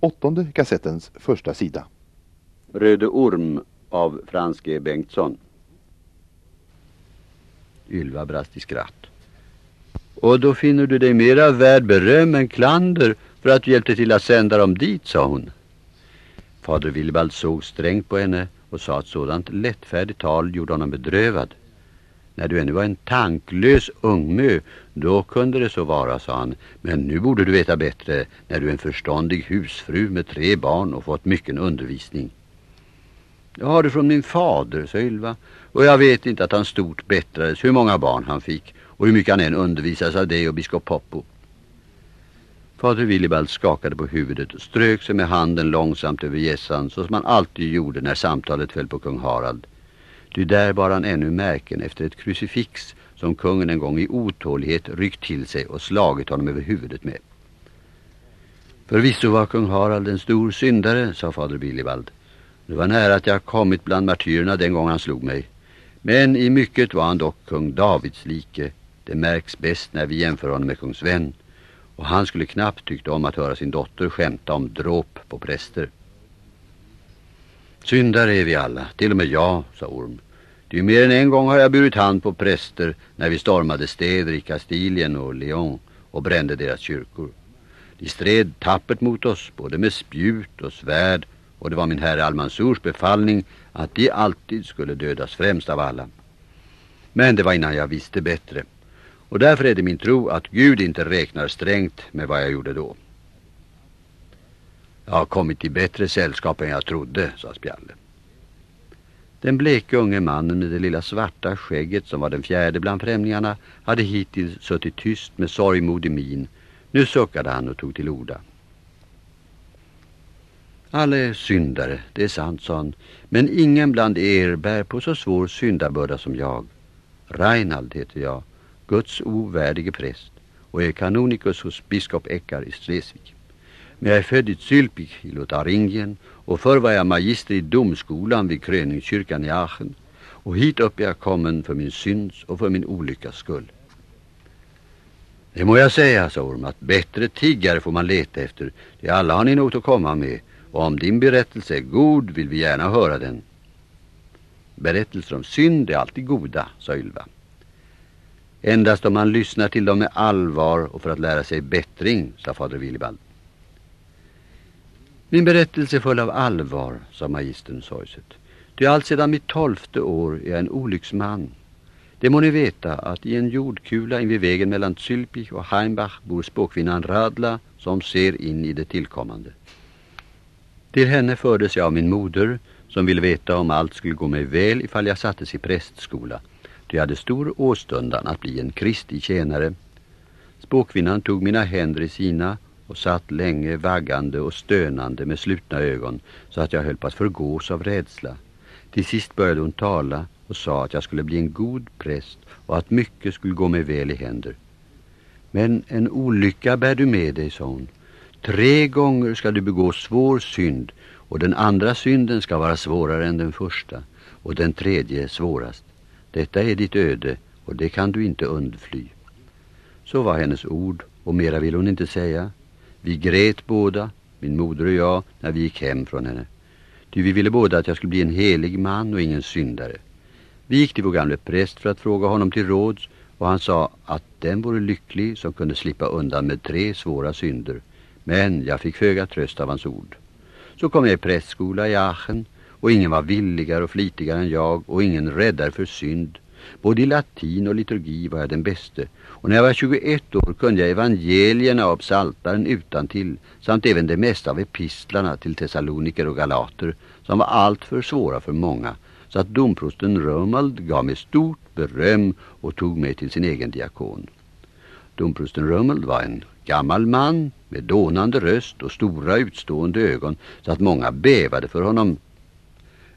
åttonde kassettens första sida. Röde orm av Frans G. Bengtsson. Ylva brast i skratt. Och då finner du dig mera värd beröm än klander för att du hjälpte till att sända dem dit, sa hon. Fader Willibald såg strängt på henne och sa att sådant lättfärdigt tal gjorde honom bedrövad. När du ännu var en tanklös ungmö, då kunde det så vara, sa han. Men nu borde du veta bättre när du är en förståndig husfru med tre barn och fått mycket undervisning. Jag har det från min fader, sa Ylva. Och jag vet inte att han stort bättrades hur många barn han fick och hur mycket han än undervisas av dig och biskop Poppo. Fader Willibald skakade på huvudet och strök sig med handen långsamt över gässan så som han alltid gjorde när samtalet föll på kung Harald. Du där bar han ännu märken efter ett krucifix som kungen en gång i otålighet ryckt till sig och slagit honom över huvudet med. Förvisso var kung Harald en stor syndare, sa fader Willibald. Det var nära att jag kommit bland martyrerna den gång han slog mig. Men i mycket var han dock kung Davids like. Det märks bäst när vi jämför honom med kung Sven. Och han skulle knappt tyckt om att höra sin dotter skämta om dråp på präster. Syndare är vi alla, till och med jag, sa Orm. ”Ty mer än en gång har jag burit hand på präster när vi stormade städer i Kastilien och Lyon och brände deras kyrkor. De stred tappert mot oss, både med spjut och svärd, och det var min herre Almansurs befallning att de alltid skulle dödas främst av alla. Men det var innan jag visste bättre. Och därför är det min tro att Gud inte räknar strängt med vad jag gjorde då. Jag har kommit i bättre sällskap än jag trodde, sa Spjalle. Den bleke unge mannen med det lilla svarta skägget som var den fjärde bland främlingarna hade hittills suttit tyst med sorgmodig min. Nu suckade han och tog till orda. Alla är syndare, det är sant, sa han. Men ingen bland er bär på så svår syndabörda som jag. Reinald heter jag, Guds ovärdige präst och är kanonikus hos biskop Eckar i Stresvik. Men jag är född i Zülpich i Lotharingien och förr var jag magister i domskolan vid kröningskyrkan i Aachen. Och hit upp är jag kommen för min synds och för min olyckas skull. Det må jag säga, sa Orm, att bättre tiggare får man leta efter. Det alla har ni något att komma med. Och om din berättelse är god vill vi gärna höra den. Berättelser om synd är alltid goda, sa Ylva. Endast om man lyssnar till dem med allvar och för att lära sig bättring, sa fader Willibald. Min berättelse är full av allvar, sa magistern sorgset. Det är allt sedan mitt tolfte år är jag en olycksman. Det må ni veta att i en jordkula invid vägen mellan Zülpich och Heimbach bor spåkvinnan Radla som ser in i det tillkommande. Till henne fördes jag av min moder som ville veta om allt skulle gå mig väl ifall jag sattes i prästskola. Jag hade stor åstundan att bli en kristig tjänare. Spåkvinnan tog mina händer i sina och satt länge vaggande och stönande med slutna ögon så att jag höll på att förgås av rädsla. Till sist började hon tala och sa att jag skulle bli en god präst och att mycket skulle gå mig väl i händer. Men en olycka bär du med dig, sa hon. Tre gånger ska du begå svår synd och den andra synden ska vara svårare än den första och den tredje svårast. Detta är ditt öde och det kan du inte undfly. Så var hennes ord och mera ville hon inte säga. Vi grät båda, min moder och jag, när vi gick hem från henne. Ty vi ville båda att jag skulle bli en helig man och ingen syndare. Vi gick till vår gamle präst för att fråga honom till råds och han sa att den vore lycklig som kunde slippa undan med tre svåra synder. Men jag fick föga tröst av hans ord. Så kom jag i prästskola i Aachen och ingen var villigare och flitigare än jag och ingen räddare för synd. Både i latin och liturgi var jag den bäste och när jag var 21 år kunde jag evangelierna av psaltaren utan till samt även det mesta av epistlarna till Thessaloniker och Galater som var alltför svåra för många så att domprosten Römald gav mig stort beröm och tog mig till sin egen diakon. Domprosten Römald var en gammal man med dånande röst och stora utstående ögon så att många bävade för honom.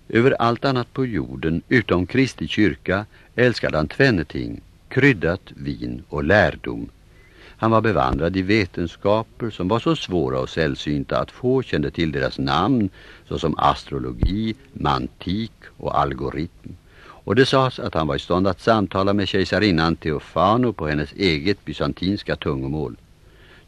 Över allt annat på jorden utom Kristi kyrka älskade han tvänneting, kryddat vin och lärdom. Han var bevandrad i vetenskaper som var så svåra och sällsynta att få kände till deras namn såsom astrologi, mantik och algoritm. Och det sades att han var i stånd att samtala med kejsarinnan Teofano på hennes eget bysantinska tungomål.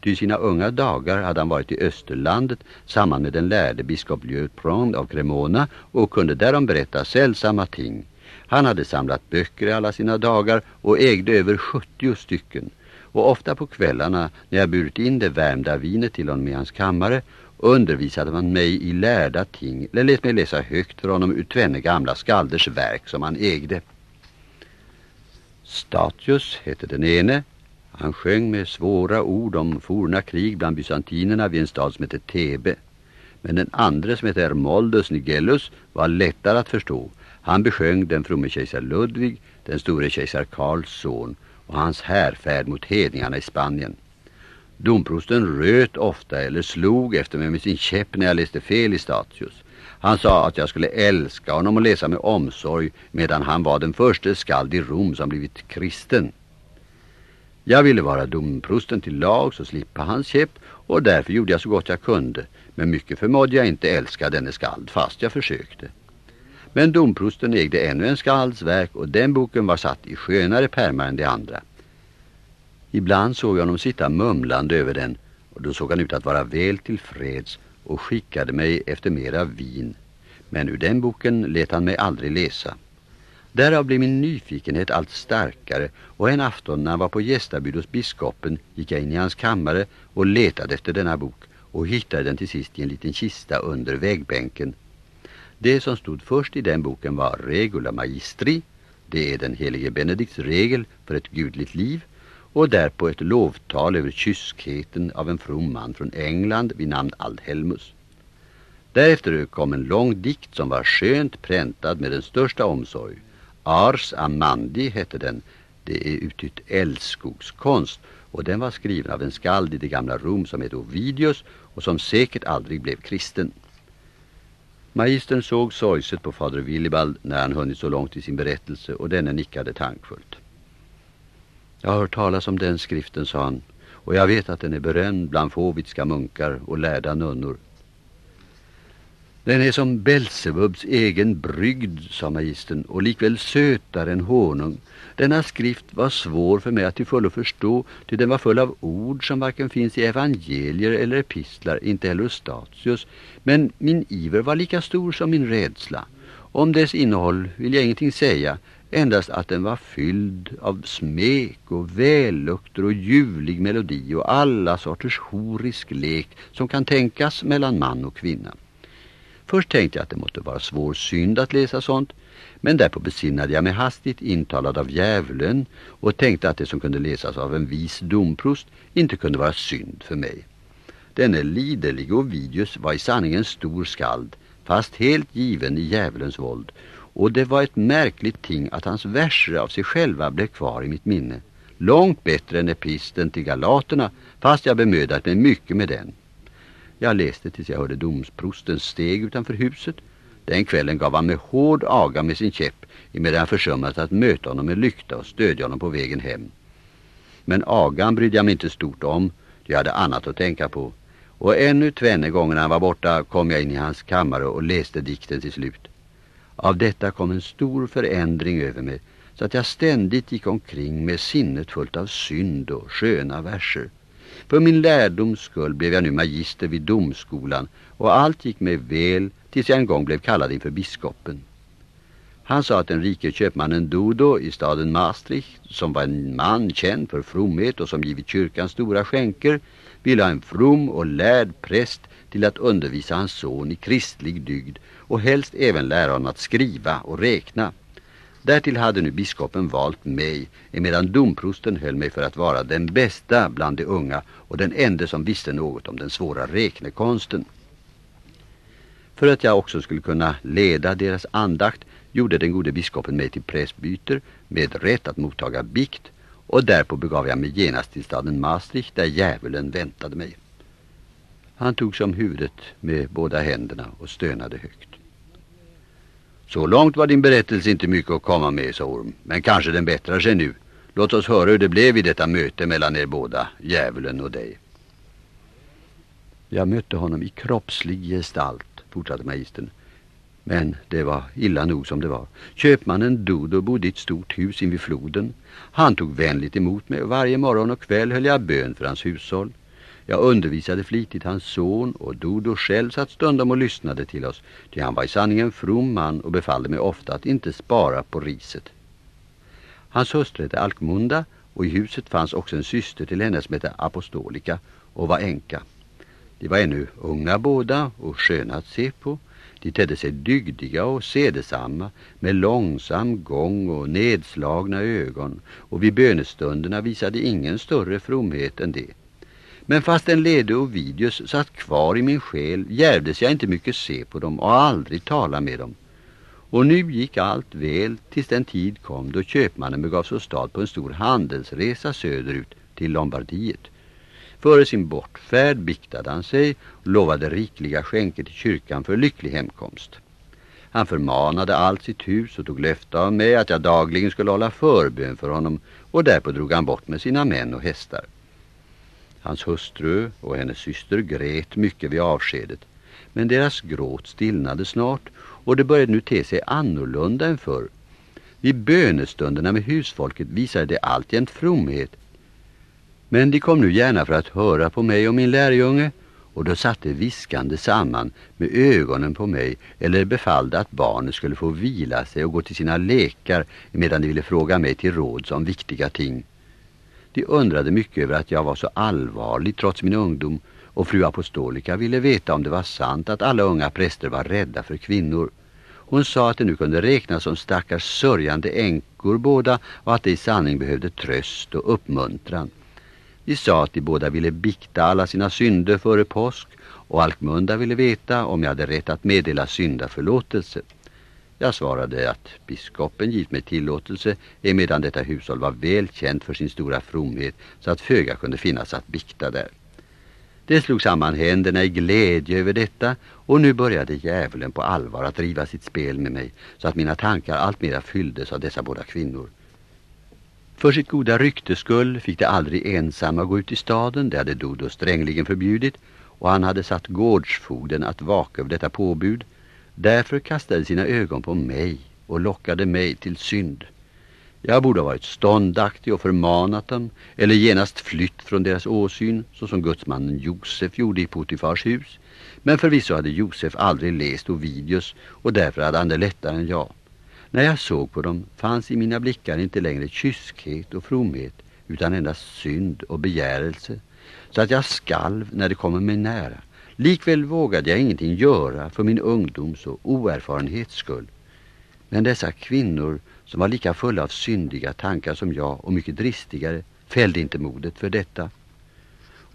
Ty i sina unga dagar hade han varit i Österlandet samman med den lärde biskop Liutprong av Cremona och kunde därom berätta sällsamma ting. Han hade samlat böcker i alla sina dagar och ägde över 70 stycken. Och ofta på kvällarna när jag burit in det värmda vinet till honom i hans kammare undervisade man mig i lärda ting eller lät mig läsa högt för honom ur tvenne gamla skalders verk som han ägde. Statius hette den ene. Han sjöng med svåra ord om forna krig bland bysantinerna vid en stad som hette Tebe. Men den andra som hette Hermoldus Nigellus var lättare att förstå. Han besjöng den fromme kejsar Ludvig, den store kejsar Karls son och hans härfärd mot hedningarna i Spanien. Domprosten röt ofta eller slog efter mig med sin käpp när jag läste fel i Statius. Han sa att jag skulle älska honom och läsa med omsorg medan han var den första skald i Rom som blivit kristen. Jag ville vara domprosten till lag så slippa hans käpp och därför gjorde jag så gott jag kunde. Men mycket förmådde jag inte älska denne skald fast jag försökte. Men domprosten ägde ännu en skalds verk och den boken var satt i skönare pärmar än de andra. Ibland såg jag honom sitta mumlande över den och då såg han ut att vara väl tillfreds och skickade mig efter mera vin. Men ur den boken lät han mig aldrig läsa. Därav blev min nyfikenhet allt starkare och en afton när han var på gästabud hos biskopen gick jag in i hans kammare och letade efter denna bok och hittade den till sist i en liten kista under vägbänken. Det som stod först i den boken var Regula Magistri, det är den helige Benedikts regel för ett gudligt liv och därpå ett lovtal över kyskheten av en from man från England vid namn Aldhelmus. Därefter kom en lång dikt som var skönt präntad med den största omsorg. Ars Amandi hette den. Det är uttytt älskogskonst och den var skriven av en skald i det gamla Rom som hette Ovidius och som säkert aldrig blev kristen. Magistern såg sorgset på fader Willibald när han hunnit så långt i sin berättelse och denne nickade tankfullt. Jag har hört talas om den skriften, sa han, och jag vet att den är berömd bland fåvitska munkar och lärda nunnor. Den är som Belsebubs egen brygd, sa magistern, och likväl sötare än honung. Denna skrift var svår för mig att till fullo förstå, ty den var full av ord som varken finns i evangelier eller epistlar, inte heller Statius. Men min iver var lika stor som min rädsla. Om dess innehåll vill jag ingenting säga, endast att den var fylld av smek och vällukter och ljuvlig melodi och alla sorters horisk lek som kan tänkas mellan man och kvinna. Först tänkte jag att det måste vara svår synd att läsa sånt, men därpå besinnade jag mig hastigt intalad av djävulen och tänkte att det som kunde läsas av en vis domprost inte kunde vara synd för mig. Denne liderlige Ovidius var i sanning en stor skald, fast helt given i djävulens våld, och det var ett märkligt ting att hans verser av sig själva blev kvar i mitt minne. Långt bättre än episten till galaterna, fast jag bemödat mig mycket med den. Jag läste tills jag hörde domsprostens steg utanför huset. Den kvällen gav han med hård aga med sin käpp emedan han försummat att möta honom med lykta och stödja honom på vägen hem. Men agan brydde jag mig inte stort om, jag hade annat att tänka på. Och ännu tvenne gånger när han var borta kom jag in i hans kammare och läste dikten till slut. Av detta kom en stor förändring över mig så att jag ständigt gick omkring med sinnet fullt av synd och sköna verser. För min lärdoms skull blev jag nu magister vid domskolan och allt gick mig väl tills jag en gång blev kallad inför biskopen. Han sa att den rike köpmannen Dodo i staden Maastricht, som var en man känd för fromhet och som givit kyrkan stora skänker, ville ha en from och lärd präst till att undervisa hans son i kristlig dygd och helst även lära honom att skriva och räkna. Därtill hade nu biskopen valt mig, emedan domprosten höll mig för att vara den bästa bland de unga och den enda som visste något om den svåra räknekonsten. För att jag också skulle kunna leda deras andakt gjorde den gode biskopen mig till prästbyter med rätt att mottaga bikt och därpå begav jag mig genast till staden Maastricht där djävulen väntade mig. Han tog som huvudet med båda händerna och stönade högt. Så långt var din berättelse inte mycket att komma med, sa Orm. Men kanske den bättrar sig nu. Låt oss höra hur det blev i detta möte mellan er båda, djävulen och dig. Jag mötte honom i kroppslig gestalt, fortsatte magistern. Men det var illa nog som det var. Köpmannen Dodo bodde i ett stort hus invid floden. Han tog vänligt emot mig och varje morgon och kväll höll jag bön för hans hushåll. Jag undervisade flitigt hans son och Dodo själv satt stundom och lyssnade till oss. Ty han var i sanning en from man och befallde mig ofta att inte spara på riset. Hans hustru hette Alkmunda och i huset fanns också en syster till henne som hette Apostolika och var enka. De var ännu unga båda och sköna att se på. De tedde sig dygdiga och sedesamma med långsam gång och nedslagna ögon och vid bönestunderna visade ingen större fromhet än det. Men fast en Lede och satt kvar i min själ jävdes jag inte mycket se på dem och aldrig tala med dem. Och nu gick allt väl tills den tid kom då köpmannen begav sig stad på en stor handelsresa söderut till Lombardiet. Före sin bortfärd biktade han sig och lovade rikliga skänker till kyrkan för lycklig hemkomst. Han förmanade allt sitt hus och tog löfte av mig att jag dagligen skulle hålla förbön för honom och därpå drog han bort med sina män och hästar. Hans hustru och hennes syster grät mycket vid avskedet men deras gråt stillnade snart och det började nu te sig annorlunda än förr. Vid bönestunderna med husfolket visade det alltjämt fromhet men de kom nu gärna för att höra på mig och min lärjunge och då satte viskande samman med ögonen på mig eller befallde att barnet skulle få vila sig och gå till sina lekar medan de ville fråga mig till råds om viktiga ting. De undrade mycket över att jag var så allvarlig trots min ungdom och fru Apostolika ville veta om det var sant att alla unga präster var rädda för kvinnor. Hon sa att det nu kunde räknas som stackars sörjande änkor båda och att det i sanning behövde tröst och uppmuntran. De sa att de båda ville bikta alla sina synder före påsk och Alkmunda ville veta om jag hade rätt att meddela syndaförlåtelse. Jag svarade att biskopen givit mig tillåtelse emedan detta hushåll var väl känt för sin stora fromhet så att föga kunde finnas att bikta där. Det slog samman händerna i glädje över detta och nu började djävulen på allvar att driva sitt spel med mig så att mina tankar alltmera fylldes av dessa båda kvinnor. För sitt goda ryktes skull fick de aldrig ensamma gå ut i staden, det hade Dodo strängligen förbjudit och han hade satt gårdsfogden att vaka över detta påbud. Därför kastade sina ögon på mig och lockade mig till synd. Jag borde ha varit ståndaktig och förmanat dem eller genast flytt från deras åsyn såsom gudsmannen Josef gjorde i Potifars hus. Men förvisso hade Josef aldrig läst Ovidius och därför hade han det lättare än jag. När jag såg på dem fanns i mina blickar inte längre kyskhet och fromhet utan endast synd och begärelse så att jag skalv när det kommer mig nära. Likväl vågade jag ingenting göra för min ungdoms och oerfarenhets skull. Men dessa kvinnor som var lika fulla av syndiga tankar som jag och mycket dristigare fällde inte modet för detta.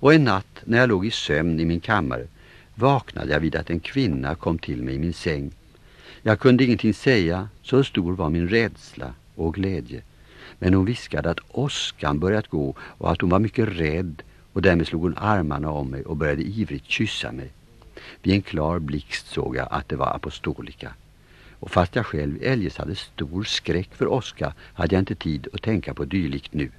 Och en natt när jag låg i sömn i min kammare vaknade jag vid att en kvinna kom till mig i min säng jag kunde ingenting säga, så stor var min rädsla och glädje. Men hon viskade att åskan börjat gå och att hon var mycket rädd och därmed slog hon armarna om mig och började ivrigt kyssa mig. Vid en klar blixt såg jag att det var apostolika. Och fast jag själv eljest hade stor skräck för åska hade jag inte tid att tänka på dylikt nu.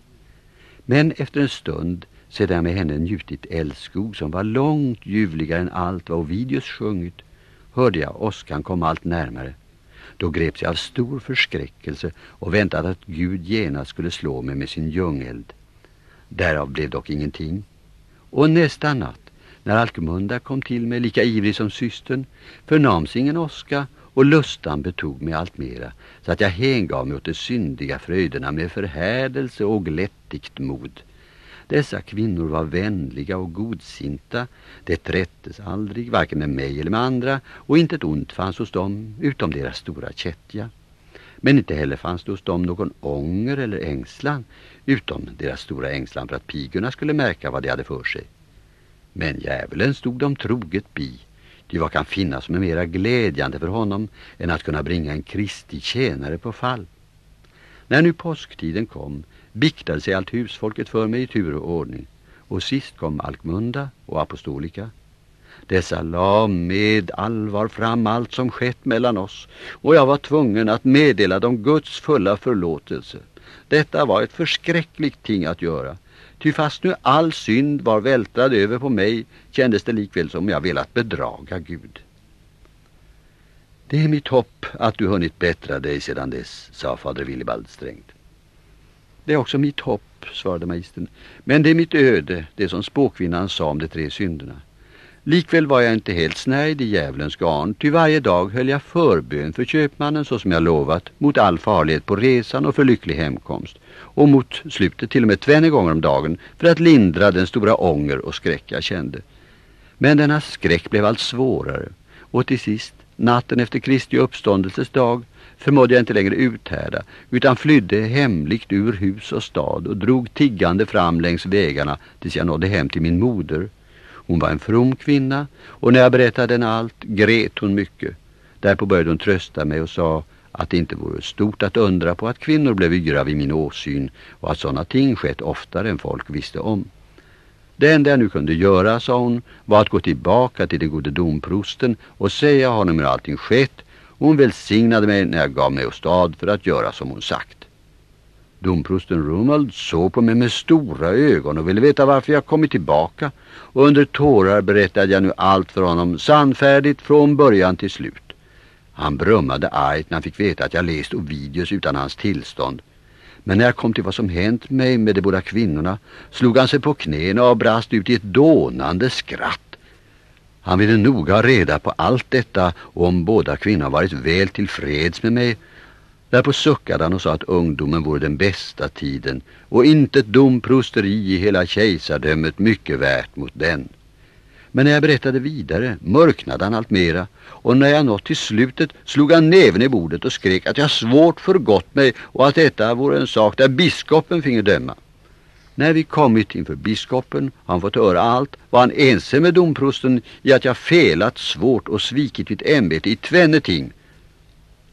Men efter en stund sedan jag med henne njutit älskog som var långt ljuvligare än allt vad Ovidius sjungit hörde jag åskan komma allt närmare. Då greps jag av stor förskräckelse och väntade att Gud genast skulle slå mig med sin ljungeld. Därav blev dock ingenting. Och nästa natt, när Alkmunda kom till mig lika ivrig som systern, förnams ingen åska och lustan betog mig allt mera, så att jag hängav mig åt de syndiga fröjderna med förhärdelse och glättigt mod. Dessa kvinnor var vänliga och godsinta. Det trättes aldrig, varken med mig eller med andra, och inte ett ont fanns hos dem, utom deras stora kättja. Men inte heller fanns det hos dem någon ånger eller ängslan, utom deras stora ängslan för att pigorna skulle märka vad de hade för sig. Men djävulen stod dem troget bi, ty vad kan finnas som är mera glädjande för honom än att kunna bringa en kristig tjänare på fall. När nu påsktiden kom biktade sig allt husfolket för mig i tur och ordning. Och sist kom Alkmunda och Apostolika. Dessa la med allvar fram allt som skett mellan oss och jag var tvungen att meddela dem Guds fulla förlåtelse. Detta var ett förskräckligt ting att göra. Ty fast nu all synd var vältrad över på mig kändes det likväl som jag velat bedraga Gud. Det är mitt hopp att du hunnit bättra dig sedan dess, sa fader Willibald strängt. Det är också mitt hopp, svarade magistern. Men det är mitt öde, det som spåkvinnan sa om de tre synderna. Likväl var jag inte helt snärjd i djävulens garn, ty varje dag höll jag förbön för köpmannen så som jag lovat, mot all farlighet på resan och för lycklig hemkomst, och mot slutet till och med tvenne gånger om dagen för att lindra den stora ånger och skräck jag kände. Men denna skräck blev allt svårare, och till sist, natten efter Kristi uppståndelses dag, förmådde jag inte längre uthärda utan flydde hemligt ur hus och stad och drog tiggande fram längs vägarna tills jag nådde hem till min moder. Hon var en from kvinna och när jag berättade henne allt grät hon mycket. Därpå började hon trösta mig och sa att det inte vore stort att undra på att kvinnor blev yra vid min åsyn och att sådana ting skett oftare än folk visste om. Det enda jag nu kunde göra, sa hon, var att gå tillbaka till den gode domprosten och säga honom hur allting skett hon välsignade mig när jag gav mig åstad för att göra som hon sagt. Domprosten Rumald såg på mig med stora ögon och ville veta varför jag kommit tillbaka och under tårar berättade jag nu allt för honom sannfärdigt från början till slut. Han brummade argt när han fick veta att jag läst Ovidius utan hans tillstånd. Men när jag kom till vad som hänt mig med de båda kvinnorna slog han sig på knäna och brast ut i ett dånande skratt. Han ville noga ha reda på allt detta och om båda kvinnorna varit väl tillfreds med mig. Därpå suckade han och sa att ungdomen vore den bästa tiden och inte ett domprosteri i hela kejsardömet mycket värt mot den. Men när jag berättade vidare mörknade han allt mera och när jag nått till slutet slog han näven i bordet och skrek att jag svårt förgått mig och att detta vore en sak där biskopen finge döma. När vi kommit inför biskopen har han fått höra allt var han ense med domprosten i att jag felat svårt och svikit mitt ämbete i tvenne ting.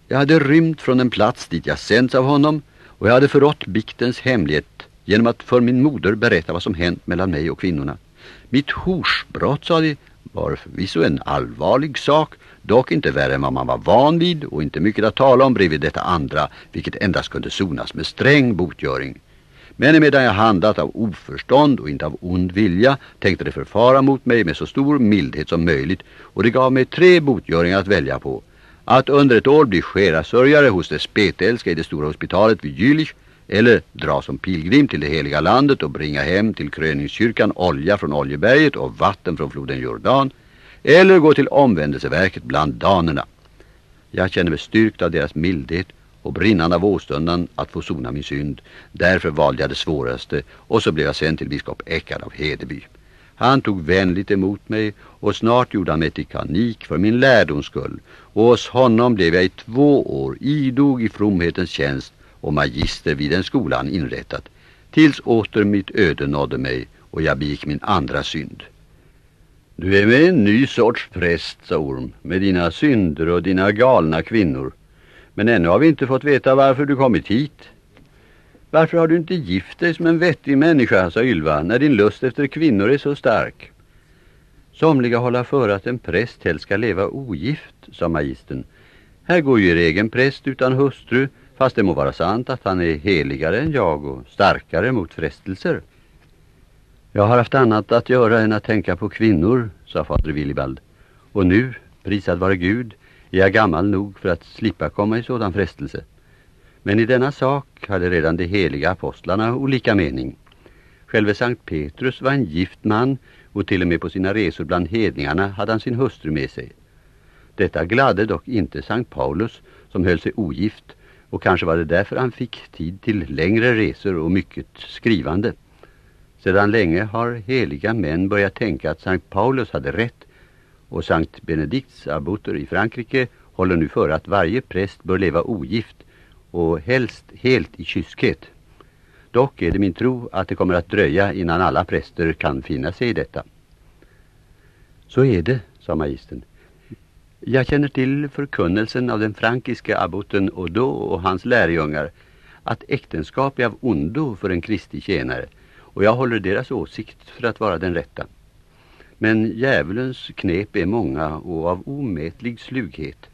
Jag hade rymt från en plats dit jag sänds av honom och jag hade förrått biktens hemlighet genom att för min moder berätta vad som hänt mellan mig och kvinnorna. Mitt horsbrott, sa de, var förvisso en allvarlig sak, dock inte värre än vad man var van vid och inte mycket att tala om bredvid detta andra, vilket endast kunde sonas med sträng botgöring. Men medan jag handlat av oförstånd och inte av ond vilja tänkte det förfara mot mig med så stor mildhet som möjligt och det gav mig tre botgöringar att välja på. Att under ett år bli sörjare hos det spetälska i det stora hospitalet vid Jülich eller dra som pilgrim till det heliga landet och bringa hem till kröningskyrkan olja från oljeberget och vatten från floden Jordan eller gå till omvändelseverket bland danerna. Jag känner mig styrkt av deras mildhet och brinnande av åstundan att få sona min synd. Därför valde jag det svåraste och så blev jag sänd till biskop Eckard av Hedeby. Han tog vänligt emot mig och snart gjorde han mig till kanik för min lärdoms skull. Och hos honom blev jag i två år idog i fromhetens tjänst och magister vid den skolan inrättat. Tills åter mitt öde nådde mig och jag begick min andra synd. Du är med en ny sorts präst, sa Orm, med dina synder och dina galna kvinnor. Men ännu har vi inte fått veta varför du kommit hit. Varför har du inte gift dig som en vettig människa, sa Ylva, när din lust efter kvinnor är så stark? Somliga håller för att en präst helst ska leva ogift, sa magistern. Här går ju er egen präst utan hustru, fast det må vara sant att han är heligare än jag och starkare mot frestelser. Jag har haft annat att göra än att tänka på kvinnor, sa fader Willibald. Och nu, prisad vare Gud, är jag gammal nog för att slippa komma i sådan frestelse. Men i denna sak hade redan de heliga apostlarna olika mening. Själve Sankt Petrus var en gift man och till och med på sina resor bland hedningarna hade han sin hustru med sig. Detta gladde dock inte Sankt Paulus som höll sig ogift och kanske var det därför han fick tid till längre resor och mycket skrivande. Sedan länge har heliga män börjat tänka att Sankt Paulus hade rätt och Sankt Benedikts abbotr i Frankrike håller nu för att varje präst bör leva ogift och helst helt i kyskhet. Dock är det min tro att det kommer att dröja innan alla präster kan finna sig i detta. Så är det, sa magistern. Jag känner till förkunnelsen av den frankiska abboten Odo och hans lärjungar att äktenskap är av ondo för en kristig tjänare och jag håller deras åsikt för att vara den rätta. Men djävulens knep är många och av omätlig slughet.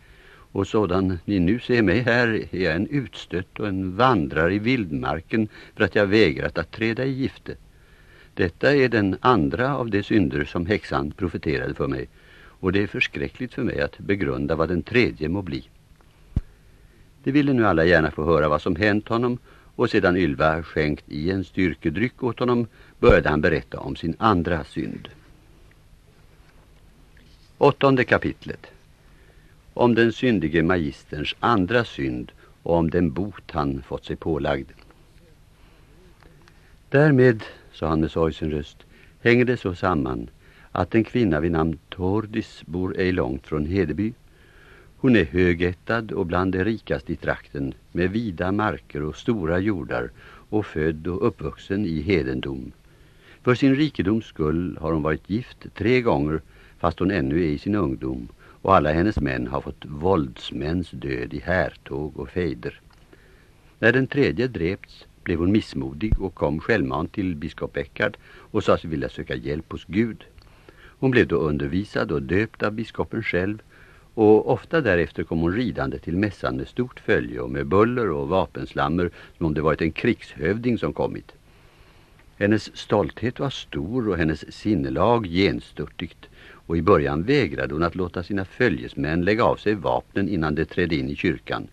Och sådan ni nu ser mig här är jag en utstött och en vandrare i vildmarken för att jag vägrat att träda i gifte. Detta är den andra av de synder som häxan profeterade för mig och det är förskräckligt för mig att begrunda vad den tredje må bli. De ville nu alla gärna få höra vad som hänt honom och sedan Ylva skänkt i en styrkedryck åt honom började han berätta om sin andra synd. Åttonde kapitlet om den syndige magisterns andra synd och om den bot han fått sig pålagd. Därmed, sa han med sorgsen röst, hänger det så samman att en kvinna vid namn Tordis bor ej långt från Hedeby. Hon är högättad och bland de rikaste i trakten med vida marker och stora jordar och född och uppvuxen i hedendom. För sin rikedoms skull har hon varit gift tre gånger fast hon ännu är i sin ungdom och alla hennes män har fått våldsmäns död i härtåg och fejder. När den tredje drepts blev hon missmodig och kom självmant till biskop Eckard och sa sig vilja söka hjälp hos Gud. Hon blev då undervisad och döpt av biskopen själv och ofta därefter kom hon ridande till mässan med stort följe och med buller och vapenslammer som om det varit en krigshövding som kommit. Hennes stolthet var stor och hennes sinnelag genstörtigt och i början vägrade hon att låta sina följesmän lägga av sig vapnen innan de trädde in i kyrkan.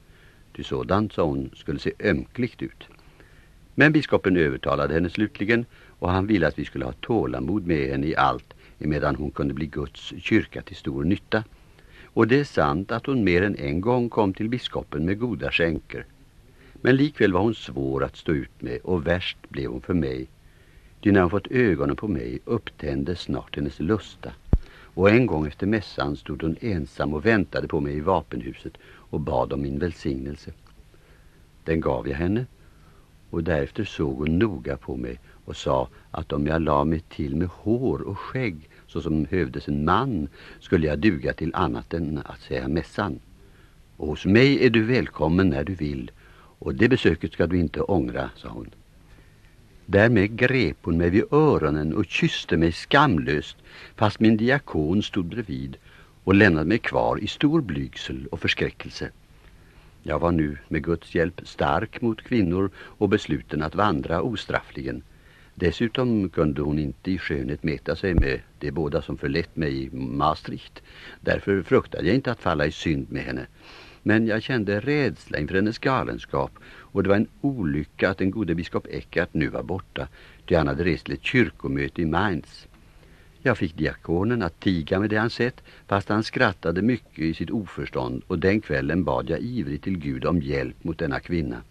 Ty sådant, sa hon, skulle se ömkligt ut. Men biskopen övertalade henne slutligen och han ville att vi skulle ha tålamod med henne i allt emedan hon kunde bli Guds kyrka till stor nytta. Och det är sant att hon mer än en gång kom till biskopen med goda skänker. Men likväl var hon svår att stå ut med och värst blev hon för mig. Ty när hon fått ögonen på mig upptändes snart hennes lusta. Och en gång efter mässan stod hon ensam och väntade på mig i vapenhuset och bad om min välsignelse. Den gav jag henne och därefter såg hon noga på mig och sa att om jag la mig till med hår och skägg såsom hövdes en man skulle jag duga till annat än att säga mässan. Och hos mig är du välkommen när du vill och det besöket ska du inte ångra, sa hon. Därmed grep hon mig vid öronen och kysste mig skamlöst fast min diakon stod bredvid och lämnade mig kvar i stor blygsel och förskräckelse. Jag var nu med Guds hjälp stark mot kvinnor och besluten att vandra ostraffligen. Dessutom kunde hon inte i skönhet mäta sig med de båda som förlett mig i Maastricht. Därför fruktade jag inte att falla i synd med henne. Men jag kände rädsla inför hennes galenskap och det var en olycka att den gode biskop Eckart nu var borta ty han hade rest till ett kyrkomöte i Mainz. Jag fick diakonen att tiga med det han sett fast han skrattade mycket i sitt oförstånd och den kvällen bad jag ivrigt till Gud om hjälp mot denna kvinna.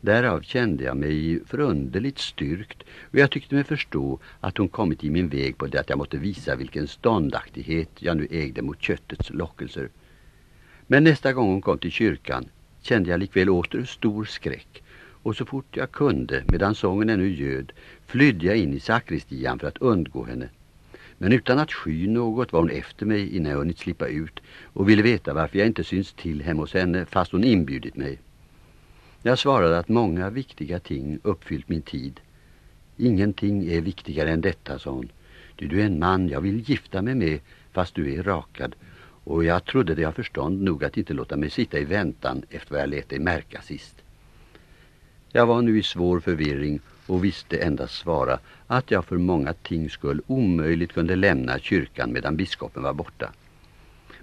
Därav kände jag mig förunderligt styrkt och jag tyckte mig förstå att hon kommit i min väg på det att jag måste visa vilken ståndaktighet jag nu ägde mot köttets lockelser. Men nästa gång hon kom till kyrkan kände jag likväl åter stor skräck och så fort jag kunde, medan sången ännu ljöd flydde jag in i sakristian för att undgå henne. Men utan att sky något var hon efter mig innan jag hunnit slippa ut och ville veta varför jag inte syns till hemma hos henne fast hon inbjudit mig. Jag svarade att många viktiga ting uppfyllt min tid. Ingenting är viktigare än detta, sa hon. Du, du är en man jag vill gifta mig med fast du är rakad och jag trodde det jag förstånd nog att inte låta mig sitta i väntan efter vad jag lät dig märka sist. Jag var nu i svår förvirring och visste endast svara att jag för många ting skull omöjligt kunde lämna kyrkan medan biskopen var borta.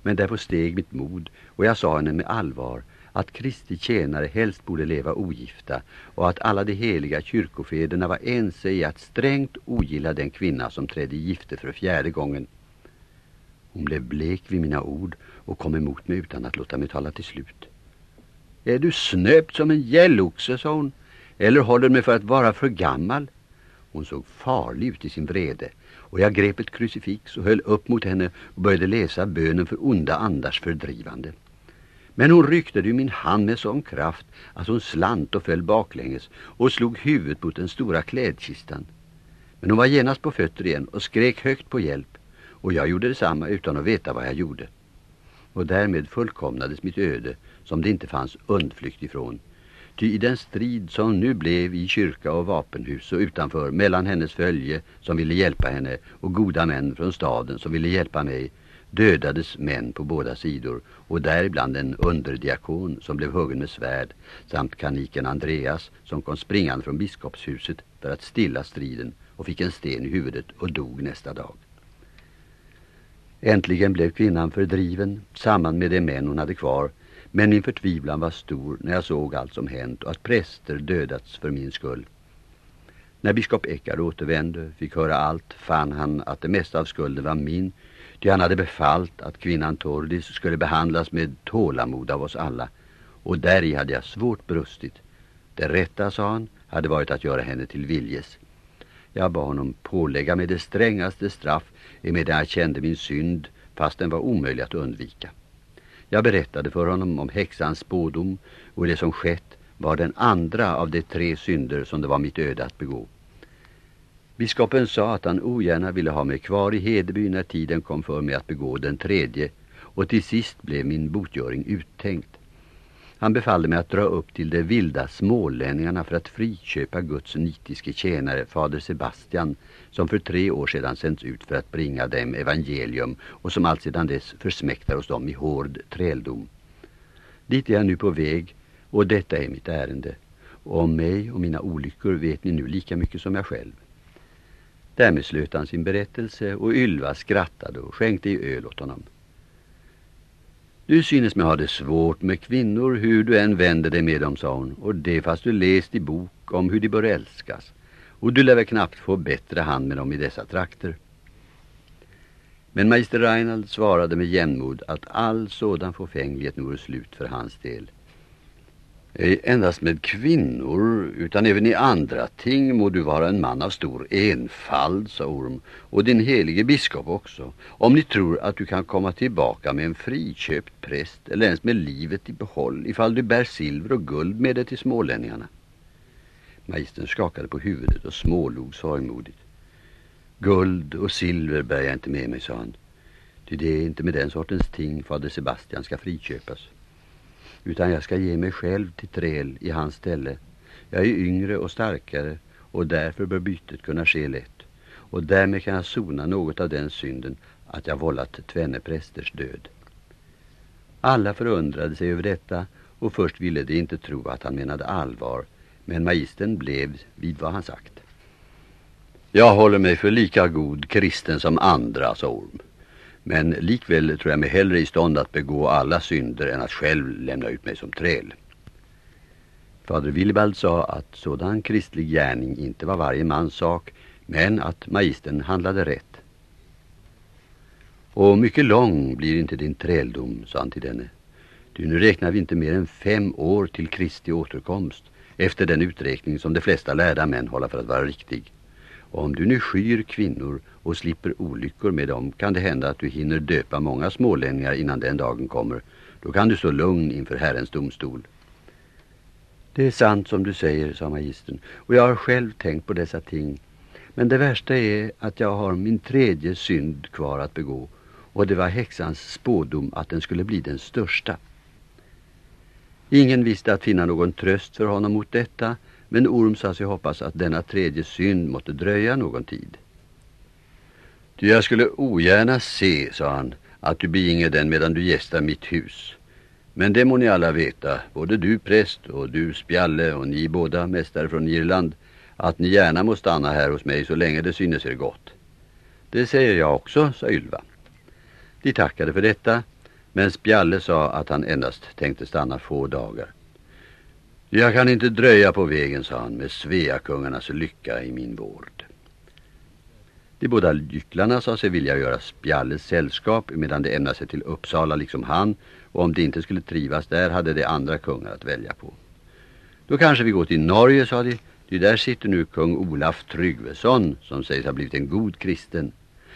Men därför steg mitt mod och jag sa henne med allvar att Kristi tjänare helst borde leva ogifta och att alla de heliga kyrkofäderna var ense i att strängt ogilla den kvinna som trädde i gifte för fjärde gången. Hon blev blek vid mina ord och kom emot mig utan att låta mig tala till slut. Är du snöpt som en gälloxe, sa hon, eller håller mig för att vara för gammal? Hon såg farlig ut i sin vrede och jag grep ett krucifix och höll upp mot henne och började läsa bönen för onda andars fördrivande. Men hon ryckte i min hand med sån kraft att hon slant och föll baklänges och slog huvudet mot den stora klädkistan. Men hon var genast på fötter igen och skrek högt på hjälp och jag gjorde detsamma utan att veta vad jag gjorde. Och därmed fullkomnades mitt öde som det inte fanns undflykt ifrån. Ty i den strid som nu blev i kyrka och vapenhus och utanför mellan hennes följe som ville hjälpa henne och goda män från staden som ville hjälpa mig dödades män på båda sidor och däribland en underdiakon som blev huggen med svärd samt kaniken Andreas som kom springande från biskopshuset för att stilla striden och fick en sten i huvudet och dog nästa dag. Äntligen blev kvinnan fördriven samman med de män hon hade kvar Men min förtvivlan var stor när jag såg allt som hänt och att präster dödats för min skull. När biskop Eckard återvände, fick höra allt, fann han att det mesta av skulden var min, ty han hade befallt att kvinnan Tordis skulle behandlas med tålamod av oss alla, och där i hade jag svårt brustit. Det rätta, sa han, hade varit att göra henne till viljes. Jag bad honom pålägga mig det strängaste straff emedan jag kände min synd fast den var omöjlig att undvika. Jag berättade för honom om häxans spådom och det som skett var den andra av de tre synder som det var mitt öde att begå. Biskopen sa att han ogärna ville ha mig kvar i Hedeby när tiden kom för mig att begå den tredje och till sist blev min botgöring uttänkt. Han befallde mig att dra upp till de vilda smålänningarna för att friköpa Guds nitiske tjänare, fader Sebastian, som för tre år sedan sänds ut för att bringa dem evangelium och som alltsedan dess försmäktar hos dem i hård träldom. Dit är jag nu på väg och detta är mitt ärende. Och om mig och mina olyckor vet ni nu lika mycket som jag själv. Därmed slöt han sin berättelse och Ylva skrattade och skänkte i öl åt honom. Du synes mig ha det svårt med kvinnor hur du än vänder dig med dem, sa hon. Och det fast du läst i bok om hur de bör älskas. Och du lär väl knappt få bättre hand med dem i dessa trakter. Men magister Reinald svarade med jämnmod att all sådan förfänglighet nu vore slut för hans del. Ej endast med kvinnor, utan även i andra ting må du vara en man av stor enfald, sa Orm, och din helige biskop också, om ni tror att du kan komma tillbaka med en friköpt präst eller ens med livet i behåll ifall du bär silver och guld med dig till smålänningarna. Magistern skakade på huvudet och smålog sorgmodigt. Guld och silver bär jag inte med mig, sa han. Ty det är inte med den sortens ting fader Sebastian ska friköpas utan jag ska ge mig själv till träl i hans ställe. Jag är yngre och starkare och därför bör bytet kunna ske lätt. Och därmed kan jag sona något av den synden att jag vållat tvenne prästers död. Alla förundrade sig över detta och först ville de inte tro att han menade allvar. Men magistern blev vid vad han sagt. Jag håller mig för lika god kristen som andra, sa Orm. Men likväl tror jag mig hellre i stånd att begå alla synder än att själv lämna ut mig som träl. Fader Willibald sa att sådan kristlig gärning inte var varje mans sak, men att magistern handlade rätt. Och mycket lång blir inte din träldom, sa han till denne. Du, nu räknar vi inte mer än fem år till Kristi återkomst, efter den uträkning som de flesta lärda män håller för att vara riktig. Och om du nu skyr kvinnor och slipper olyckor med dem kan det hända att du hinner döpa många smålänningar innan den dagen kommer. Då kan du stå lugn inför Herrens domstol. Det är sant som du säger, sa magistern, och jag har själv tänkt på dessa ting. Men det värsta är att jag har min tredje synd kvar att begå och det var häxans spådom att den skulle bli den största. Ingen visste att finna någon tröst för honom mot detta men Orm sa sig hoppas att denna tredje synd måtte dröja någon tid. Ty jag skulle ogärna se, sa han, att du beinge den medan du gästar mitt hus. Men det må ni alla veta, både du präst och du spjalle och ni båda mästare från Irland, att ni gärna må stanna här hos mig så länge det synes er gott. Det säger jag också, sa Ylva. De tackade för detta, men Spjalle sa att han endast tänkte stanna få dagar. Jag kan inte dröja på vägen, sa han, med Sveakungarnas lycka i min vård. De båda gycklarna sa sig vilja göra Spjalles sällskap medan de ämnade sig till Uppsala liksom han och om de inte skulle trivas där hade de andra kungar att välja på. Då kanske vi går till Norge, sa de. Ty där sitter nu kung Olaf Tryggvesson som sägs ha blivit en god kristen.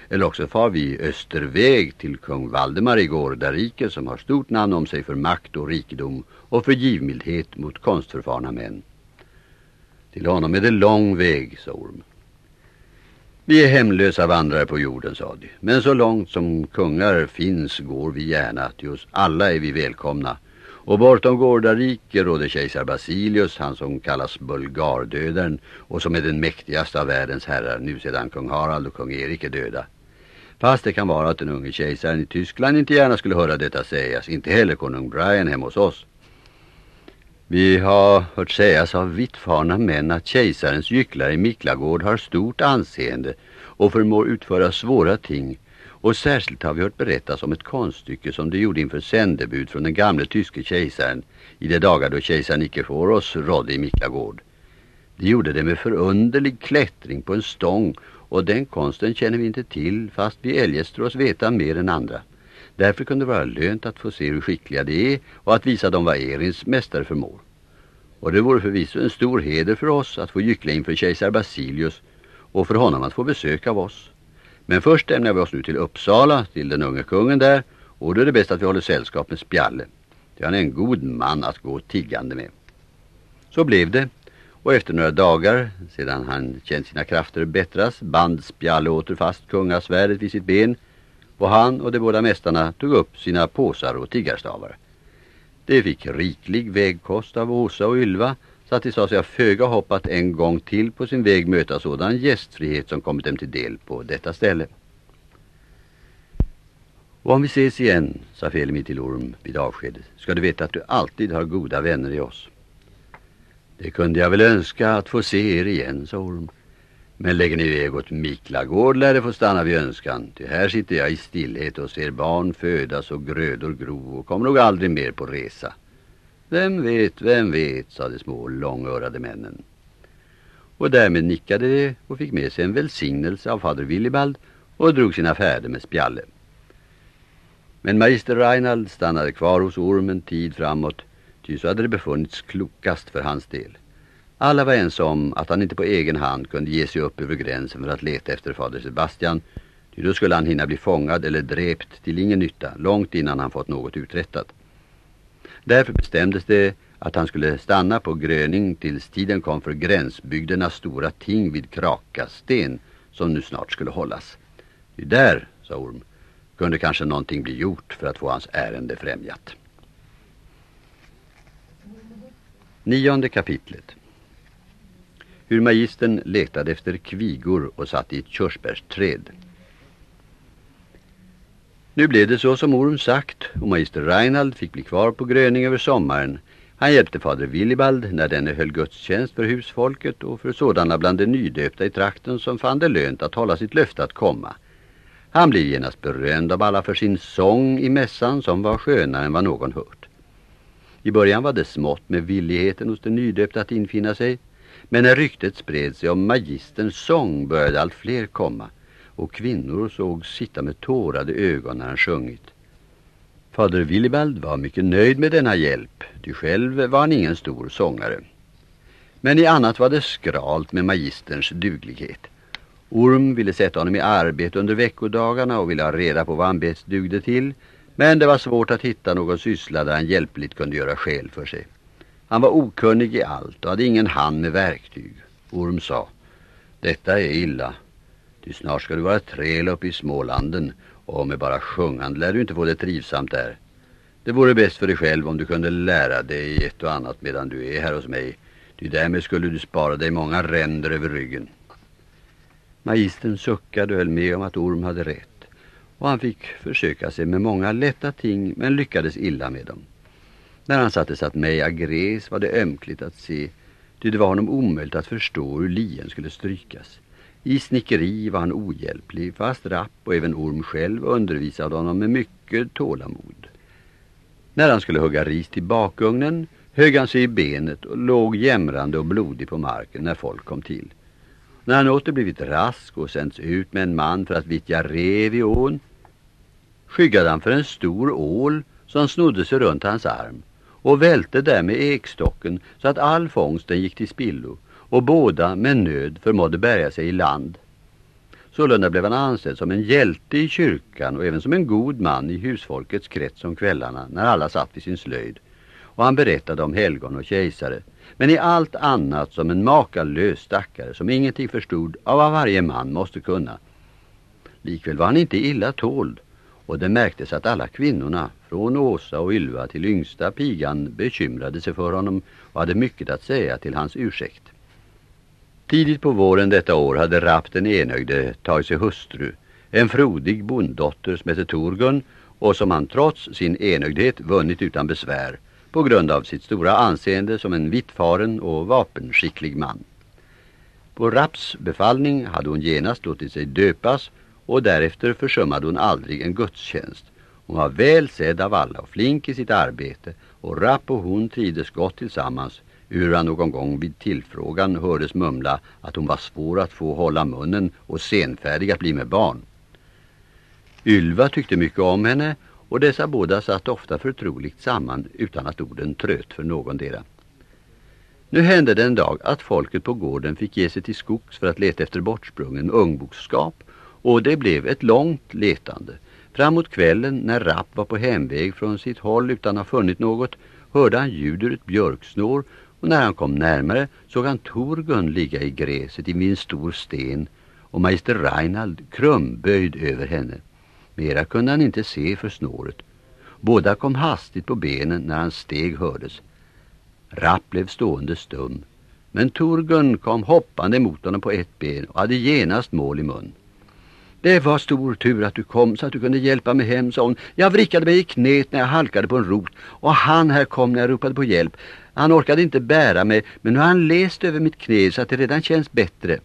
Eller också far vi österväg till kung Valdemar i Gårdarike som har stort namn om sig för makt och rikedom och för givmildhet mot konstförfarna män. Till honom är det lång väg, sa Orm. Vi är hemlösa vandrare på jorden, sa de. Men så långt som kungar finns går vi gärna. Till oss alla är vi välkomna. Och bortom Gårdarike råder kejsar Basilius, han som kallas Bulgardödaren och som är den mäktigaste av världens herrar nu sedan kung Harald och kung Erik är döda. Fast det kan vara att den unge kejsaren i Tyskland inte gärna skulle höra detta sägas, inte heller konung Brian hemma hos oss. Vi har hört sägas av vittfarna män att kejsarens gycklare i Miklagård har stort anseende och förmår utföra svåra ting Och särskilt har vi hört berättas om ett konststycke som de gjorde inför sändebud från den gamle tyske kejsaren i de dagar då kejsaren Ikeforos rådde i Miklagård. De gjorde det med förunderlig klättring på en stång och den konsten känner vi inte till fast vi eljest tror oss veta mer än andra. Därför kunde det vara lönt att få se hur skickliga de är och att visa dem vad Erins mästare förmår. Och det vore förvisso en stor heder för oss att få gyckla inför kejsar Basilius och för honom att få besök av oss. Men först ämnar vi oss nu till Uppsala, till den unge kungen där, och då är det bäst att vi håller sällskap med Spjalle. Det är en god man att gå tiggande med. Så blev det, och efter några dagar, sedan han känt sina krafter bättras, band Spjalle åter fast kungasvärdet vid sitt ben, och han och de båda mästarna tog upp sina påsar och tiggarstavar. De fick riklig vägkost av Åsa och Ylva, så att de sa sig ha föga hopp att en gång till på sin väg möta sådan gästfrihet som kommit dem till del på detta ställe. Och om vi ses igen, sa Felimi till Orm vid avskedet, ska du veta att du alltid har goda vänner i oss. Det kunde jag väl önska att få se er igen, sa Orm. Men lägger ni iväg åt Miklagård lär det få stanna vid önskan. Ty här sitter jag i stillhet och ser barn födas och grödor gro och kommer nog aldrig mer på resa. Vem vet, vem vet, sa de små långörade männen. Och därmed nickade de och fick med sig en välsignelse av fader Willibald och drog sina färder med spjalle. Men magister Reinald stannade kvar hos Orm en tid framåt, ty så hade det befunnits klokast för hans del. Alla var ense om att han inte på egen hand kunde ge sig upp över gränsen för att leta efter fader Sebastian, ty då skulle han hinna bli fångad eller drept till ingen nytta, långt innan han fått något uträttat. Därför bestämdes det att han skulle stanna på Gröning tills tiden kom för gränsbygdernas stora ting vid Krakasten som nu snart skulle hållas. Det där, sa Orm, kunde kanske någonting bli gjort för att få hans ärende främjat. Nionde kapitlet Hur magisten letade efter kvigor och satt i ett körsbärsträd. Nu blev det så som Orm sagt och magister Reinald fick bli kvar på Gröning över sommaren. Han hjälpte fader Willibald när denne höll gudstjänst för husfolket och för sådana bland de nydöpta i trakten som fann det lönt att hålla sitt löfte att komma. Han blev genast berömd av alla för sin sång i mässan som var skönare än vad någon hört. I början var det smått med villigheten hos de nydöpta att infinna sig, men när ryktet spred sig om magisterns sång började allt fler komma och kvinnor såg sitta med tårade ögon när han sjungit. Fader Willibald var mycket nöjd med denna hjälp, ty själv var han ingen stor sångare. Men i annat var det skralt med magisterns duglighet. Orm ville sätta honom i arbete under veckodagarna och ville ha reda på vad han bäst dugde till, men det var svårt att hitta någon syssla där han hjälpligt kunde göra skäl för sig. Han var okunnig i allt och hade ingen hand med verktyg. Orm sa, detta är illa. Ty snart ska du vara träl uppe i Smålanden och med bara sjungande lär du inte få det trivsamt där. Det vore bäst för dig själv om du kunde lära dig ett och annat medan du är här hos mig. Ty därmed skulle du spara dig många ränder över ryggen. Magistern suckade och höll med om att Orm hade rätt. Och han fick försöka sig med många lätta ting men lyckades illa med dem. När han satte sig att meja gräs var det ömkligt att se. Ty det var honom omöjligt att förstå hur lien skulle strykas. I snickeri var han ohjälplig, fast Rapp och även Orm själv undervisade honom med mycket tålamod. När han skulle hugga ris till bakugnen högg han sig i benet och låg jämrande och blodig på marken när folk kom till. När han åter blivit rask och sänds ut med en man för att vittja rev i ån skyggade han för en stor ål som snodde sig runt hans arm och välte därmed ekstocken så att all fångsten gick till spillo och båda med nöd förmådde bärga sig i land. Sålunda blev han ansedd som en hjälte i kyrkan och även som en god man i husfolkets krets om kvällarna när alla satt vid sin slöjd. Och han berättade om helgon och kejsare, men i allt annat som en makalös stackare som ingenting förstod av vad varje man måste kunna. Likväl var han inte illa tåld och det märktes att alla kvinnorna, från Åsa och Ylva till yngsta pigan, bekymrade sig för honom och hade mycket att säga till hans ursäkt. Tidigt på våren detta år hade Rapp den enögde tagit sig hustru, en frodig bonddotter som hette Torgun och som han trots sin enögdhet vunnit utan besvär på grund av sitt stora anseende som en vittfaren och vapenskicklig man. På Rapps befallning hade hon genast låtit sig döpas och därefter försummade hon aldrig en gudstjänst. Hon var väl sedd av alla och flink i sitt arbete och Rapp och hon trivdes gott tillsammans hur han någon gång vid tillfrågan hördes mumla att hon var svår att få hålla munnen och senfärdig att bli med barn. Ylva tyckte mycket om henne och dessa båda satt ofta förtroligt samman utan att orden tröt för någon dera. Nu hände det en dag att folket på gården fick ge sig till skogs för att leta efter bortsprungen ungboskap och det blev ett långt letande. Framåt kvällen när Rapp var på hemväg från sitt håll utan att ha funnit något hörde han ljud ur ett björksnår och när han kom närmare såg han Torgun ligga i gräset invid en stor sten och magister Reinald krumböjd över henne. Mera kunde han inte se för snåret. Båda kom hastigt på benen när hans steg hördes. Rapp blev stående stum. Men Torgun kom hoppande mot honom på ett ben och hade genast mål i mun. Det var stor tur att du kom så att du kunde hjälpa mig hem, sa hon. Jag vrickade mig i knät när jag halkade på en rot och han här kom när jag ropade på hjälp. Han orkade inte bära mig men nu har han läst över mitt knä så att det redan känns bättre.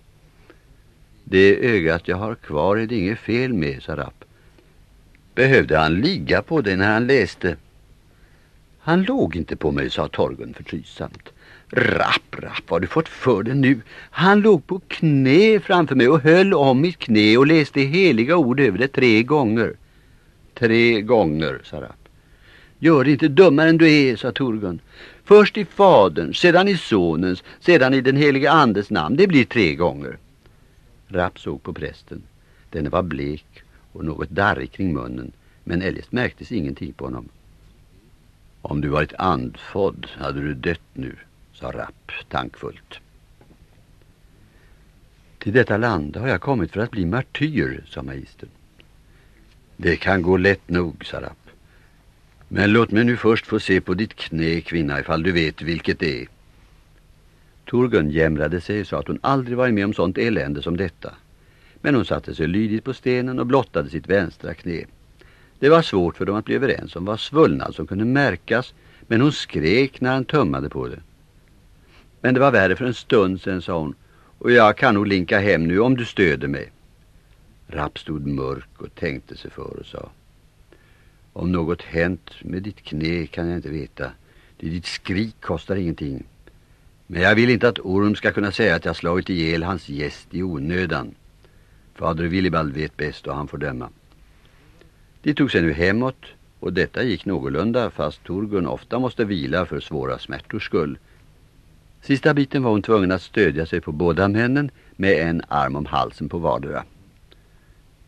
Det ögat jag har kvar är det inget fel med, sa Rapp. Behövde han ligga på det när han läste? Han låg inte på mig, sa Torgen förtrysamt. Rapp, rapp, vad har du fått för den nu? Han låg på knä framför mig och höll om mitt knä och läste heliga ord över det tre gånger. Tre gånger, sa Rapp. Gör inte dummare än du är, sa Torgun. Först i faderns, sedan i sonens, sedan i den heliga andes namn. Det blir tre gånger. Rapp såg på prästen. Den var blek och något darrig kring munnen, men eljest märktes ingenting på honom. Om du varit andfådd hade du dött nu, sa Rapp tankfullt. Till detta land har jag kommit för att bli martyr, sa magistern. Det kan gå lätt nog, sa Rapp. Men låt mig nu först få se på ditt knä, kvinna, ifall du vet vilket det är. Torgun jämrade sig och sa att hon aldrig varit med om sånt elände som detta. Men hon satte sig lydigt på stenen och blottade sitt vänstra knä. Det var svårt för dem att bli överens om vad svullnad som kunde märkas, men hon skrek när han tummade på det. Men det var värre för en stund sen, sa hon, och jag kan nog linka hem nu om du stöder mig. Rapp stod mörk och tänkte sig för och sa, om något hänt med ditt knä kan jag inte veta. Det ditt skrik kostar ingenting. Men jag vill inte att Orm ska kunna säga att jag slagit ihjäl hans gäst i onödan. Fader Willibald vet bäst och han får döma. De tog sig nu hemåt och detta gick någorlunda fast Torgun ofta måste vila för svåra smärtors skull. Sista biten var hon tvungen att stödja sig på båda männen med en arm om halsen på vardera.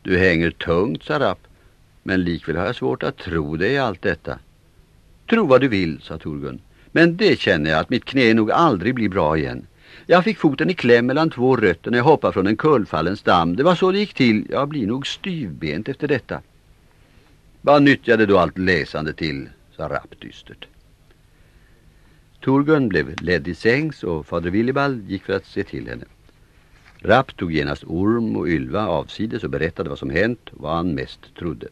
Du hänger tungt, sa Rapp, men likväl har jag svårt att tro dig i allt detta. Tro vad du vill, sa Torgun. Men det känner jag att mitt knä nog aldrig blir bra igen. Jag fick foten i kläm mellan två rötter när jag hoppade från en kullfallen stam. Det var så det gick till. Jag blir nog styvbent efter detta. Vad nyttjade du allt läsande till, sa Rapp dystert. Torgun blev ledd i sängs och fader Willibald gick för att se till henne. Rapp tog genast Orm och Ylva avsides och berättade vad som hänt och vad han mest trodde.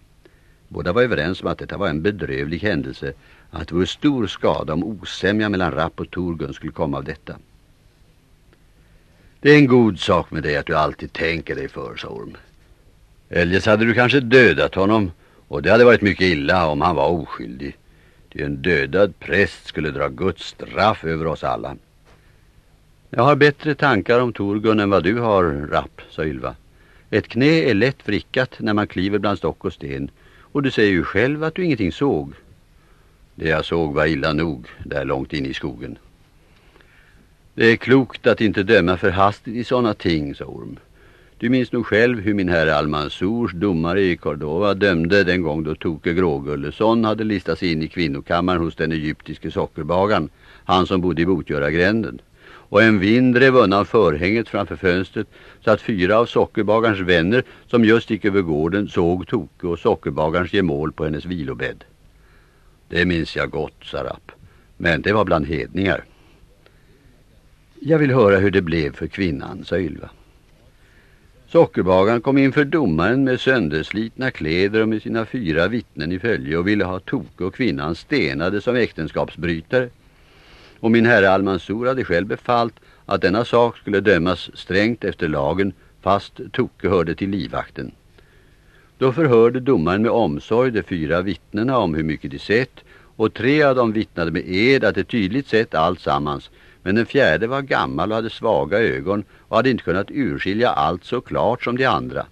Båda var överens om att detta var en bedrövlig händelse, att det vore stor skada om osämja mellan Rapp och Torgun skulle komma av detta. Det är en god sak med dig att du alltid tänker dig för, sa Orm. Eljest hade du kanske dödat honom och det hade varit mycket illa om han var oskyldig. Ty en dödad präst skulle dra Guds straff över oss alla. Jag har bättre tankar om Torgun än vad du har, Rapp, sa Ylva. Ett knä är lätt vrickat när man kliver bland stock och sten. Och du säger ju själv att du ingenting såg. Det jag såg var illa nog, där långt in i skogen. Det är klokt att inte döma för hastigt i sådana ting, sa Orm. Du minns nog själv hur min herre Almansors domare i Cordova dömde den gång då Toke Grågullesson hade listats in i kvinnokammaren hos den egyptiske sockerbagan, han som bodde i Botgöragränden. Och en vind drev undan förhänget framför fönstret så att fyra av sockerbagarns vänner som just gick över gården såg Toke och sockerbagarns gemål på hennes vilobädd. Det minns jag gott, sa Rapp. Men det var bland hedningar. Jag vill höra hur det blev för kvinnan, sa Ylva. Sockerbagaren kom in för domaren med sönderslitna kläder och med sina fyra vittnen i följe och ville ha Toke och kvinnan stenade som äktenskapsbrytare. Och min herre Almansor hade själv befallt att denna sak skulle dömas strängt efter lagen fast Toke hörde till livvakten. Då förhörde domaren med omsorg de fyra vittnena om hur mycket de sett och tre av dem vittnade med ed att de tydligt sett allt sammans men den fjärde var gammal och hade svaga ögon och hade inte kunnat urskilja allt så klart som de andra.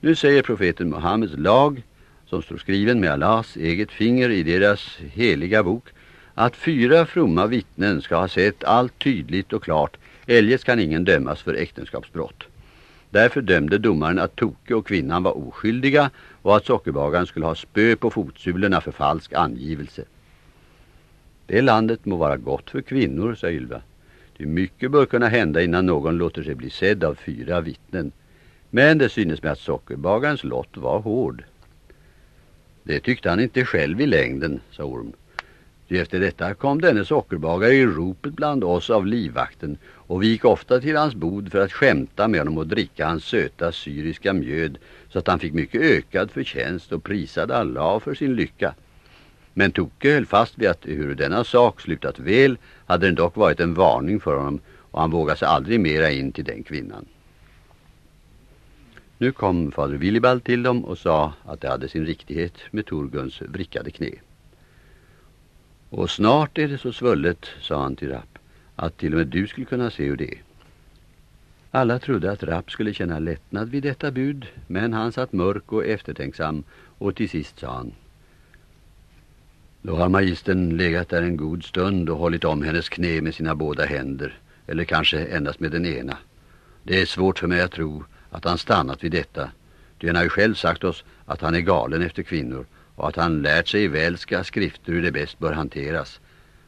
Nu säger profeten Mohammeds lag, som står skriven med Allahs eget finger i deras heliga bok, att fyra fromma vittnen ska ha sett allt tydligt och klart, eljest kan ingen dömas för äktenskapsbrott. Därför dömde domaren att Toke och kvinnan var oskyldiga och att sockerbagaren skulle ha spö på fotsulorna för falsk angivelse. Det landet må vara gott för kvinnor, sa Ylva. Det mycket bör kunna hända innan någon låter sig bli sedd av fyra vittnen. Men det synes mig att sockerbagarens lott var hård. Det tyckte han inte själv i längden, sa Orm. Ty efter detta kom denne sockerbagare i ropet bland oss av livvakten och vi gick ofta till hans bod för att skämta med honom och dricka hans söta syriska mjöd så att han fick mycket ökad förtjänst och prisade Allah för sin lycka. Men Toke höll fast vid att hur denna sak slutat väl hade den dock varit en varning för honom och han vågade sig aldrig mera in till den kvinnan. Nu kom fader Willibald till dem och sa att det hade sin riktighet med Torguns vrickade knä. Och snart är det så svullet, sa han till Rapp, att till och med du skulle kunna se hur det är. Alla trodde att Rapp skulle känna lättnad vid detta bud, men han satt mörk och eftertänksam och till sist sa han då har magistern legat där en god stund och hållit om hennes knä med sina båda händer, eller kanske endast med den ena. Det är svårt för mig att tro att han stannat vid detta. Du har ju själv sagt oss att han är galen efter kvinnor och att han lärt sig i välska skrifter hur det bäst bör hanteras.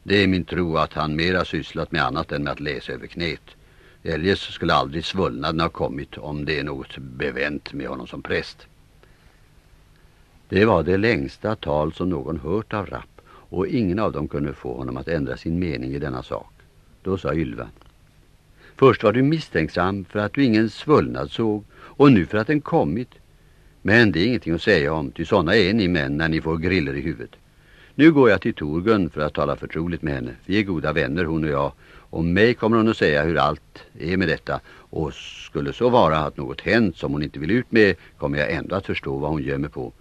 Det är min tro att han mera sysslat med annat än med att läsa över knät. Eljest skulle aldrig svullnaden ha kommit om det är något bevänt med honom som präst. Det var det längsta tal som någon hört av Rapp och ingen av dem kunde få honom att ändra sin mening i denna sak. Då sa Ylva. Först var du misstänksam för att du ingen svullnad såg och nu för att den kommit. Men det är ingenting att säga om, ty sådana är ni män när ni får griller i huvudet. Nu går jag till Torgun för att tala förtroligt med henne. Vi är goda vänner, hon och jag. Och mig kommer hon att säga hur allt är med detta. Och skulle så vara att något hänt som hon inte vill ut med kommer jag ändå att förstå vad hon gömmer på.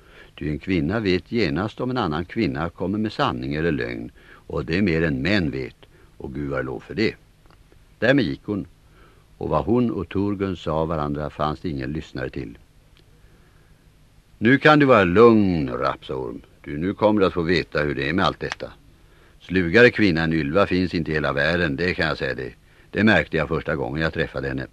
Ty en kvinna vet genast om en annan kvinna kommer med sanning eller lögn. Och det är mer än män vet. Och Gud var lov för det. Därmed gick hon. Och vad hon och Torgun sa varandra fanns det ingen lyssnare till. Nu kan du vara lugn, rapsorm. Du nu kommer du att få veta hur det är med allt detta. Slugare kvinnan Ylva finns inte i hela världen, det kan jag säga det. Det märkte jag första gången jag träffade henne.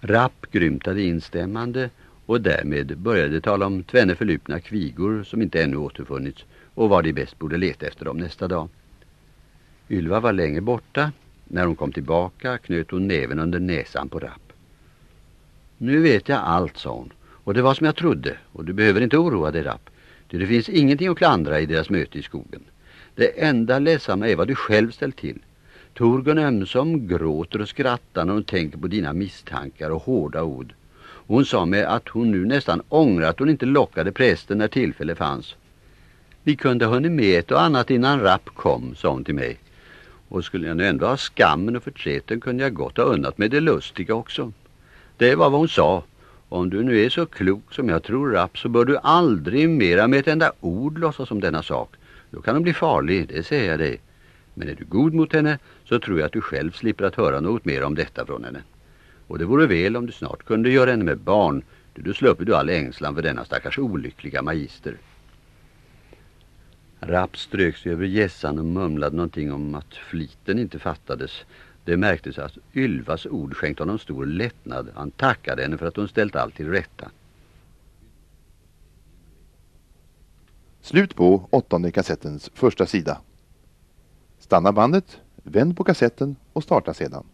Rapp grymtade instämmande och därmed började tala om tvenne förlupna kvigor som inte ännu återfunnits och var de bäst borde leta efter dem nästa dag. Ylva var länge borta. När hon kom tillbaka knöt hon näven under näsan på Rapp. Nu vet jag allt, sa hon. Och det var som jag trodde. Och du behöver inte oroa dig, Rapp. Det finns ingenting att klandra i deras möte i skogen. Det enda ledsamma är vad du själv ställt till. Torgun ömsom gråter och skrattar när hon tänker på dina misstankar och hårda ord. Hon sa mig att hon nu nästan ångrar att hon inte lockade prästen när tillfälle fanns. Vi kunde ha hunnit med ett och annat innan Rapp kom, sa hon till mig. Och skulle jag nu ändå ha skammen och förtreten kunde jag gott ha unnat med det lustiga också. Det var vad hon sa. Om du nu är så klok som jag tror Rapp så bör du aldrig mera med ett enda ord låtsas om denna sak. Då kan hon bli farlig, det säger jag dig. Men är du god mot henne så tror jag att du själv slipper att höra något mer om detta från henne. Och det vore väl om du snart kunde göra henne med barn. Då, du slupper du all ängslan för denna stackars olyckliga magister. Rapp strök sig över gässan och mumlade någonting om att fliten inte fattades. Det märktes att Ylvas ord skänkte honom stor lättnad. Han tackade henne för att hon ställt allt till rätta. Slut på åttonde kassettens första sida. Stanna bandet, vänd på kassetten och starta sedan.